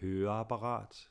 høreapparat.